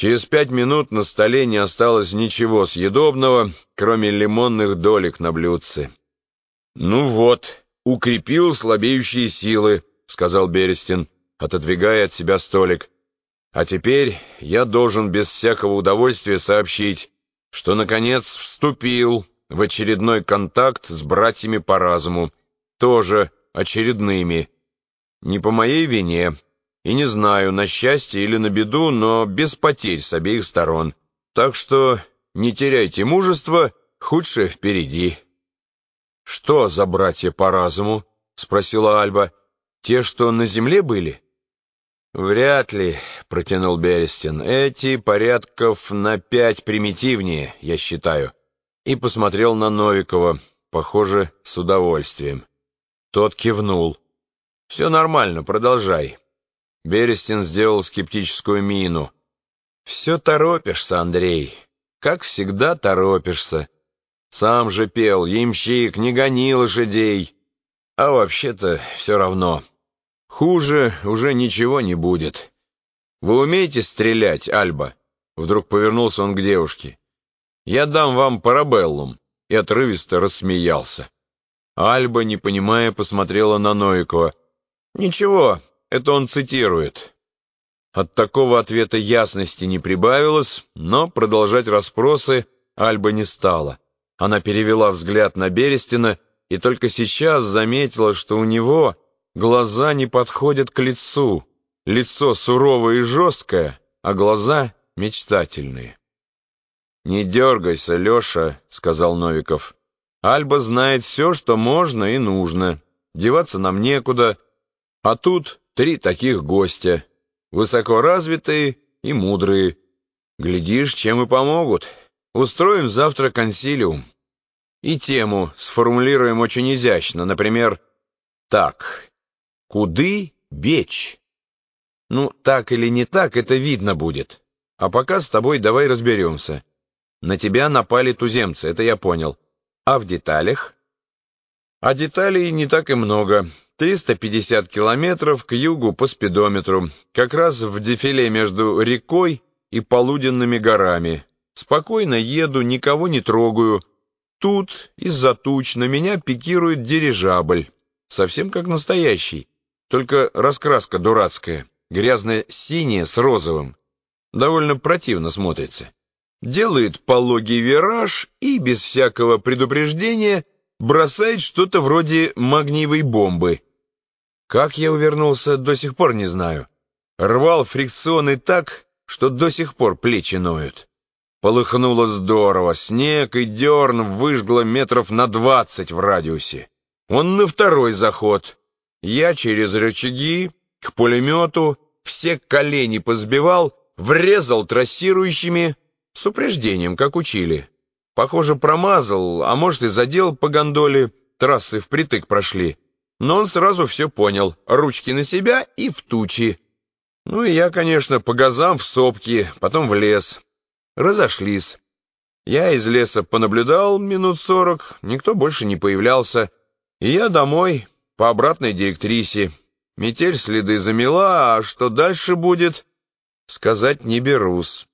Через пять минут на столе не осталось ничего съедобного, кроме лимонных долек на блюдце. «Ну вот, укрепил слабеющие силы», — сказал Берестин, отодвигая от себя столик. «А теперь я должен без всякого удовольствия сообщить, что, наконец, вступил в очередной контакт с братьями по разуму, тоже очередными. Не по моей вине, и не знаю, на счастье или на беду, но без потерь с обеих сторон. Так что не теряйте мужества, худшее впереди». «Что за братья по разуму?» — спросила Альба. «Те, что на земле были?» «Вряд ли», — протянул Берестин. «Эти порядков на пять примитивнее, я считаю». И посмотрел на Новикова, похоже, с удовольствием. Тот кивнул. «Все нормально, продолжай». Берестин сделал скептическую мину. «Все торопишься, Андрей. Как всегда торопишься. Сам же пел, ямщик, не гони лошадей. А вообще-то все равно. Хуже уже ничего не будет. Вы умеете стрелять, Альба?» Вдруг повернулся он к девушке. «Я дам вам парабеллум». И отрывисто рассмеялся. Альба, не понимая, посмотрела на Новикова. «Ничего, это он цитирует». От такого ответа ясности не прибавилось, но продолжать расспросы Альба не стала. Она перевела взгляд на Берестина и только сейчас заметила, что у него глаза не подходят к лицу. Лицо суровое и жесткое, а глаза мечтательные. «Не дергайся, Леша», — сказал Новиков. «Альба знает все, что можно и нужно. Деваться нам некуда. А тут три таких гостя. Высокоразвитые и мудрые. Глядишь, чем и помогут». Устроим завтра консилиум. И тему сформулируем очень изящно, например, так. Куды бечь? Ну, так или не так, это видно будет. А пока с тобой давай разберемся. На тебя напали туземцы, это я понял. А в деталях? А деталей не так и много. 350 километров к югу по спидометру, как раз в дефиле между рекой и полуденными горами. Спокойно еду, никого не трогаю. Тут из-за туч на меня пикирует дирижабль. Совсем как настоящий. Только раскраска дурацкая, грязно-синяя с розовым. Довольно противно смотрится. Делает пологий вираж и, без всякого предупреждения, бросает что-то вроде магниевой бомбы. Как я увернулся, до сих пор не знаю. Рвал фрикционы так, что до сих пор плечи ноют. Полыхнуло здорово, снег и дерн выжгло метров на двадцать в радиусе. Он на второй заход. Я через рычаги к пулемету все колени позбивал, врезал трассирующими с упреждением, как учили. Похоже, промазал, а может и задел по гондоле, трассы впритык прошли. Но он сразу все понял, ручки на себя и в тучи. Ну и я, конечно, по газам в сопки, потом в лес разошлись. Я из леса понаблюдал минут сорок, никто больше не появлялся, и я домой, по обратной директрисе. Метель следы замела, а что дальше будет, сказать не берусь.